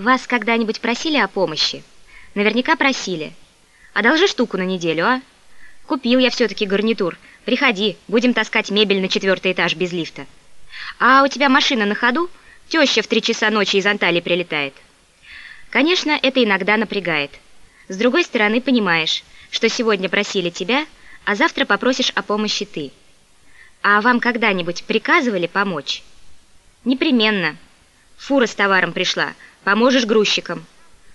Вас когда-нибудь просили о помощи? Наверняка просили. Одолжи штуку на неделю, а? Купил я все-таки гарнитур. Приходи, будем таскать мебель на четвертый этаж без лифта. А у тебя машина на ходу? Теща в три часа ночи из Анталии прилетает. Конечно, это иногда напрягает. С другой стороны, понимаешь, что сегодня просили тебя, а завтра попросишь о помощи ты. А вам когда-нибудь приказывали помочь? Непременно. Фура с товаром пришла, поможешь грузчикам.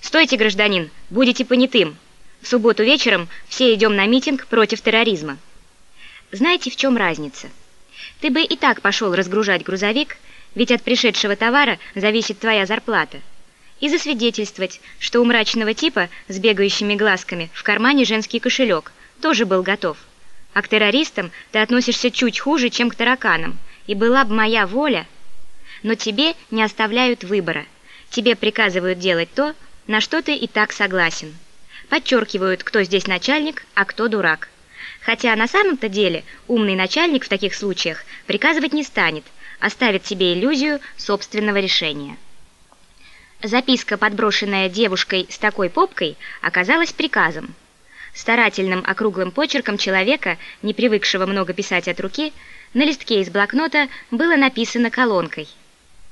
Стойте, гражданин, будете понятым. В субботу вечером все идем на митинг против терроризма. Знаете, в чем разница? Ты бы и так пошел разгружать грузовик, ведь от пришедшего товара зависит твоя зарплата. И засвидетельствовать, что у мрачного типа с бегающими глазками в кармане женский кошелек тоже был готов. А к террористам ты относишься чуть хуже, чем к тараканам. И была бы моя воля. Но тебе не оставляют выбора. Тебе приказывают делать то, на что ты и так согласен. Подчеркивают, кто здесь начальник, а кто дурак. Хотя на самом-то деле умный начальник в таких случаях приказывать не станет, оставит себе иллюзию собственного решения. Записка, подброшенная девушкой с такой попкой, оказалась приказом. Старательным округлым почерком человека, не привыкшего много писать от руки, на листке из блокнота было написано колонкой.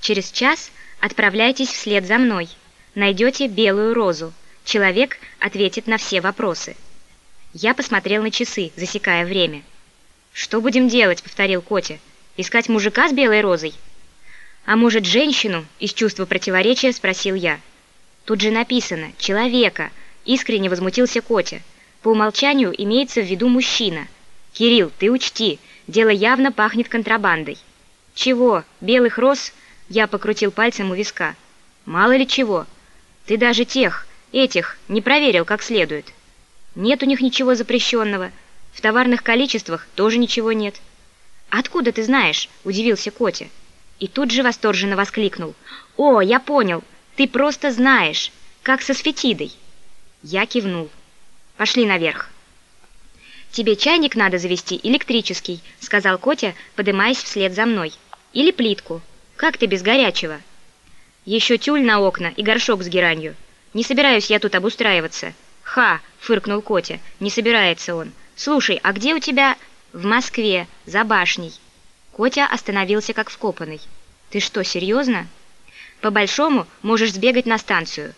«Через час отправляйтесь вслед за мной. Найдете белую розу. Человек ответит на все вопросы». Я посмотрел на часы, засекая время. «Что будем делать?» — повторил Котя. «Искать мужика с белой розой?» «А может, женщину?» — из чувства противоречия спросил я. «Тут же написано «человека», — искренне возмутился Котя. По умолчанию имеется в виду мужчина. Кирилл, ты учти, дело явно пахнет контрабандой. Чего? Белых роз? Я покрутил пальцем у виска. Мало ли чего. Ты даже тех, этих, не проверил как следует. Нет у них ничего запрещенного. В товарных количествах тоже ничего нет. «Откуда ты знаешь?» – удивился Котя. И тут же восторженно воскликнул. «О, я понял! Ты просто знаешь! Как со сфетидой!» Я кивнул. Пошли наверх. «Тебе чайник надо завести электрический», — сказал Котя, подымаясь вслед за мной. «Или плитку. Как ты без горячего?» «Еще тюль на окна и горшок с геранью. Не собираюсь я тут обустраиваться». «Ха!» — фыркнул Котя. «Не собирается он. Слушай, а где у тебя...» «В Москве, за башней». Котя остановился как вкопанный. «Ты что, серьезно?» «По-большому можешь сбегать на станцию».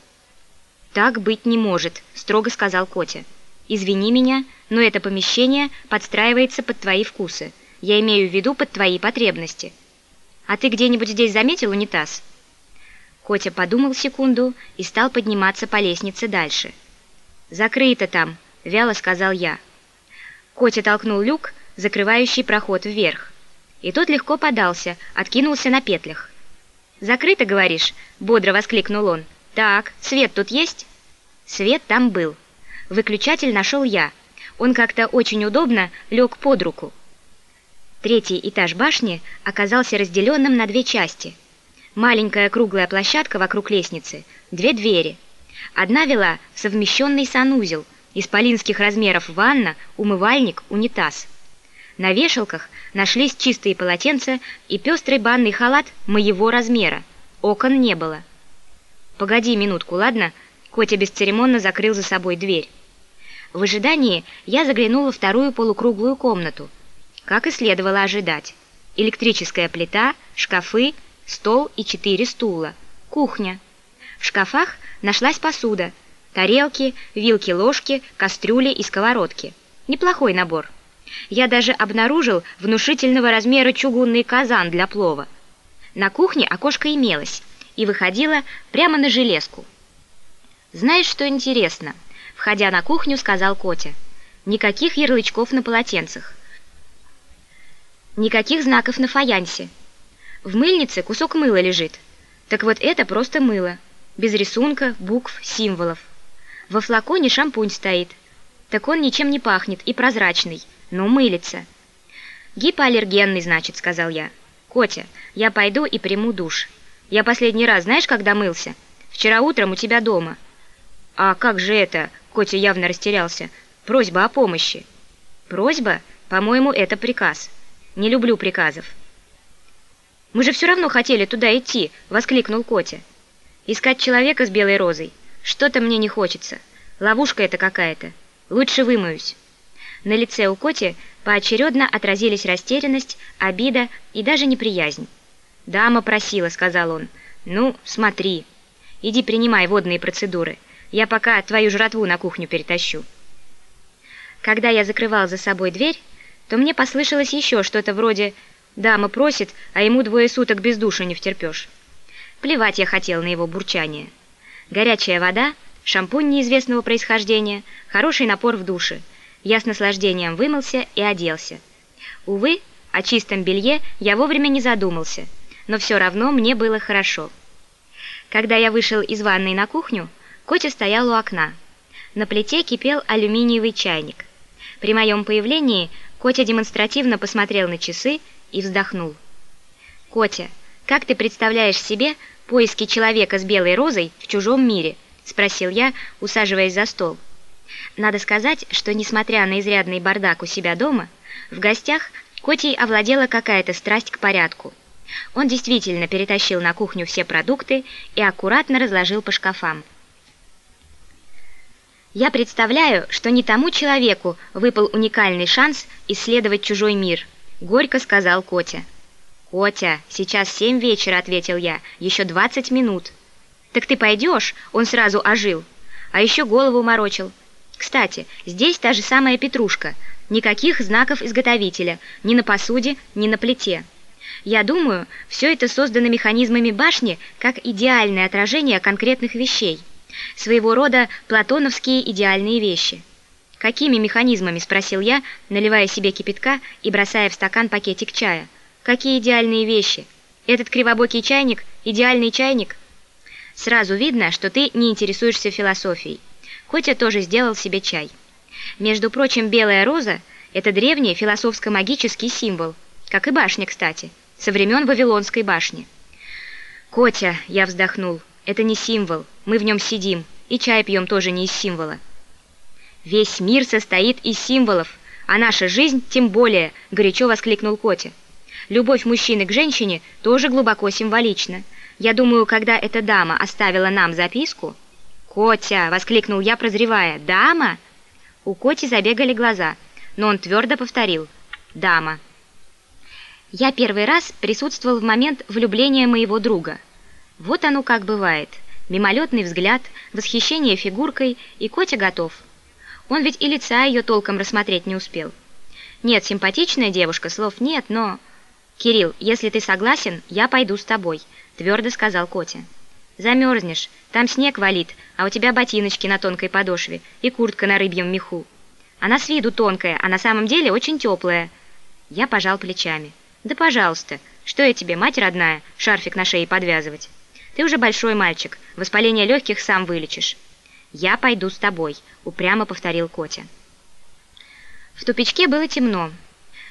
«Так быть не может», — строго сказал Котя. «Извини меня, но это помещение подстраивается под твои вкусы. Я имею в виду под твои потребности. А ты где-нибудь здесь заметил унитаз?» Котя подумал секунду и стал подниматься по лестнице дальше. «Закрыто там», — вяло сказал я. Котя толкнул люк, закрывающий проход вверх. И тот легко подался, откинулся на петлях. «Закрыто, говоришь?» — бодро воскликнул он. «Так, свет тут есть?» Свет там был. Выключатель нашел я. Он как-то очень удобно лег под руку. Третий этаж башни оказался разделенным на две части. Маленькая круглая площадка вокруг лестницы, две двери. Одна вела в совмещенный санузел, исполинских размеров ванна, умывальник, унитаз. На вешалках нашлись чистые полотенца и пестрый банный халат моего размера. Окон не было. «Погоди минутку, ладно?» Котя бесцеремонно закрыл за собой дверь. В ожидании я заглянула во вторую полукруглую комнату. Как и следовало ожидать. Электрическая плита, шкафы, стол и четыре стула. Кухня. В шкафах нашлась посуда. Тарелки, вилки-ложки, кастрюли и сковородки. Неплохой набор. Я даже обнаружил внушительного размера чугунный казан для плова. На кухне окошко имелось и выходила прямо на железку. «Знаешь, что интересно?» Входя на кухню, сказал Котя. «Никаких ярлычков на полотенцах. Никаких знаков на фаянсе. В мыльнице кусок мыла лежит. Так вот это просто мыло. Без рисунка, букв, символов. Во флаконе шампунь стоит. Так он ничем не пахнет и прозрачный, но мылится. «Гипоаллергенный, значит», — сказал я. «Котя, я пойду и приму душ». Я последний раз знаешь, когда мылся? Вчера утром у тебя дома». «А как же это?» — Котя явно растерялся. «Просьба о помощи». «Просьба? По-моему, это приказ. Не люблю приказов». «Мы же все равно хотели туда идти!» — воскликнул Котя. Искать человека с белой розой? Что-то мне не хочется. Ловушка это какая-то. Лучше вымоюсь». На лице у Коти поочередно отразились растерянность, обида и даже неприязнь. «Дама просила», — сказал он. «Ну, смотри. Иди принимай водные процедуры. Я пока твою жратву на кухню перетащу». Когда я закрывал за собой дверь, то мне послышалось еще что-то вроде «Дама просит, а ему двое суток без душа не втерпешь». Плевать я хотел на его бурчание. Горячая вода, шампунь неизвестного происхождения, хороший напор в душе. Я с наслаждением вымылся и оделся. Увы, о чистом белье я вовремя не задумался, но все равно мне было хорошо. Когда я вышел из ванной на кухню, Котя стоял у окна. На плите кипел алюминиевый чайник. При моем появлении Котя демонстративно посмотрел на часы и вздохнул. «Котя, как ты представляешь себе поиски человека с белой розой в чужом мире?» – спросил я, усаживаясь за стол. Надо сказать, что, несмотря на изрядный бардак у себя дома, в гостях Котей овладела какая-то страсть к порядку. Он действительно перетащил на кухню все продукты и аккуратно разложил по шкафам. Я представляю, что не тому человеку выпал уникальный шанс исследовать чужой мир, горько сказал Котя. Котя, сейчас семь вечера, ответил я, еще двадцать минут. Так ты пойдешь? Он сразу ожил. А еще голову морочил. Кстати, здесь та же самая петрушка. Никаких знаков изготовителя, ни на посуде, ни на плите. Я думаю, все это создано механизмами башни как идеальное отражение конкретных вещей своего рода платоновские идеальные вещи. «Какими механизмами?» – спросил я, наливая себе кипятка и бросая в стакан пакетик чая. «Какие идеальные вещи? Этот кривобокий чайник – идеальный чайник?» «Сразу видно, что ты не интересуешься философией». Котя тоже сделал себе чай. Между прочим, белая роза – это древний философско-магический символ, как и башня, кстати, со времен Вавилонской башни. «Котя», – я вздохнул, – это не символ, мы в нем сидим, и чай пьем тоже не из символа. Весь мир состоит из символов, а наша жизнь тем более, горячо воскликнул Котя. Любовь мужчины к женщине тоже глубоко символична. Я думаю, когда эта дама оставила нам записку... «Котя!» — воскликнул я, прозревая. «Дама?» У Коти забегали глаза, но он твердо повторил. «Дама». Я первый раз присутствовал в момент влюбления моего друга — вот оно как бывает. Мимолетный взгляд, восхищение фигуркой, и Котя готов. Он ведь и лица ее толком рассмотреть не успел. Нет, симпатичная девушка, слов нет, но... «Кирилл, если ты согласен, я пойду с тобой», — твердо сказал Котя. «Замерзнешь, там снег валит, а у тебя ботиночки на тонкой подошве и куртка на рыбьем меху. Она с виду тонкая, а на самом деле очень теплая». Я пожал плечами. «Да пожалуйста, что я тебе, мать родная, шарфик на шее подвязывать?» Ты уже большой мальчик, воспаление легких сам вылечишь. Я пойду с тобой, упрямо повторил Котя. В тупичке было темно.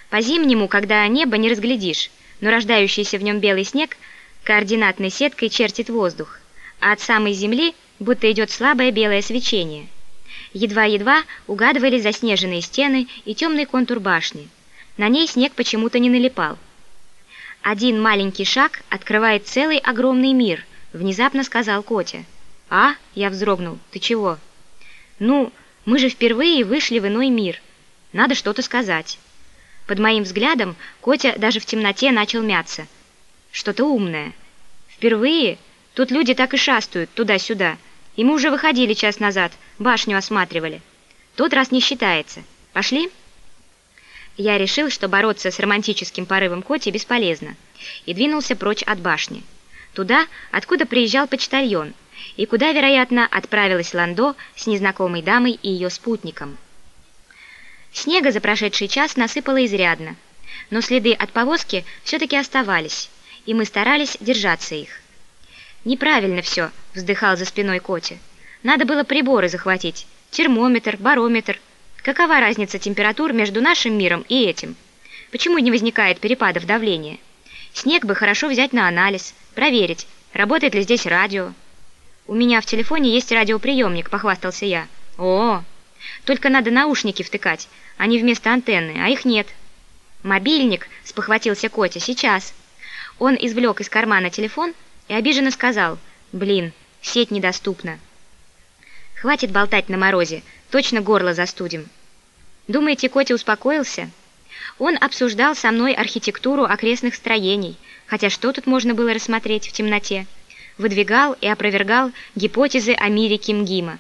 По-зимнему, когда небо не разглядишь, но рождающийся в нем белый снег координатной сеткой чертит воздух, а от самой земли будто идет слабое белое свечение. Едва-едва угадывались заснеженные стены и темный контур башни. На ней снег почему-то не налипал. Один маленький шаг открывает целый огромный мир – Внезапно сказал Котя. «А?» – я вздрогнул. «Ты чего?» «Ну, мы же впервые вышли в иной мир. Надо что-то сказать». Под моим взглядом Котя даже в темноте начал мяться. «Что-то умное. Впервые? Тут люди так и шастают туда-сюда. И мы уже выходили час назад, башню осматривали. Тот раз не считается. Пошли?» Я решил, что бороться с романтическим порывом Коти бесполезно, и двинулся прочь от башни туда, откуда приезжал почтальон, и куда, вероятно, отправилась Ландо с незнакомой дамой и ее спутником. Снега за прошедший час насыпало изрядно, но следы от повозки все-таки оставались, и мы старались держаться их. «Неправильно все», — вздыхал за спиной Коти. «Надо было приборы захватить, термометр, барометр. Какова разница температур между нашим миром и этим? Почему не возникает перепадов давления?» Снег бы хорошо взять на анализ, проверить, работает ли здесь радио. У меня в телефоне есть радиоприемник, похвастался я. О, только надо наушники втыкать, не вместо антенны, а их нет. Мобильник, спохватился Котя, сейчас. Он извлек из кармана телефон и обиженно сказал, «Блин, сеть недоступна. Хватит болтать на морозе, точно горло застудим. Думаете, Котя успокоился? Он обсуждал со мной архитектуру окрестных строений, хотя что тут можно было рассмотреть в темноте? Выдвигал и опровергал гипотезы о мире Кимгима.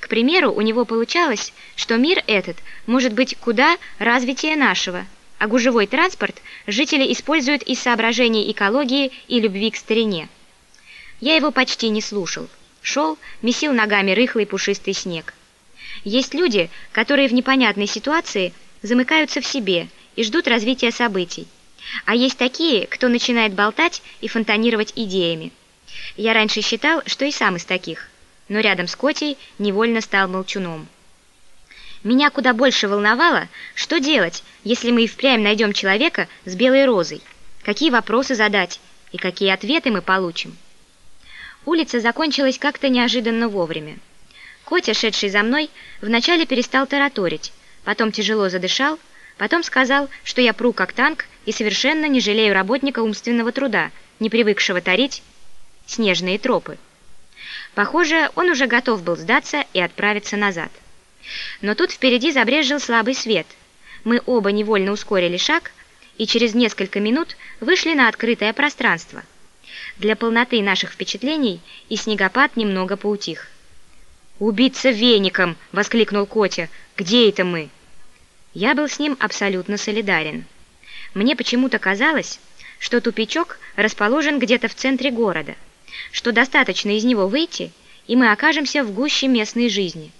К примеру, у него получалось, что мир этот может быть куда развитие нашего, а гужевой транспорт жители используют из соображений экологии и любви к старине. Я его почти не слушал. Шел, месил ногами рыхлый пушистый снег. Есть люди, которые в непонятной ситуации замыкаются в себе и ждут развития событий. А есть такие, кто начинает болтать и фонтанировать идеями. Я раньше считал, что и сам из таких, но рядом с Котей невольно стал молчуном. Меня куда больше волновало, что делать, если мы и впрямь найдем человека с белой розой, какие вопросы задать и какие ответы мы получим. Улица закончилась как-то неожиданно вовремя. Котя, шедший за мной, вначале перестал тараторить, потом тяжело задышал, потом сказал, что я пру как танк и совершенно не жалею работника умственного труда, не привыкшего тарить снежные тропы. Похоже, он уже готов был сдаться и отправиться назад. Но тут впереди забрезжил слабый свет. Мы оба невольно ускорили шаг и через несколько минут вышли на открытое пространство. Для полноты наших впечатлений и снегопад немного поутих. «Убиться веником!» — воскликнул Котя. «Где это мы?» Я был с ним абсолютно солидарен. Мне почему-то казалось, что тупичок расположен где-то в центре города, что достаточно из него выйти, и мы окажемся в гуще местной жизни —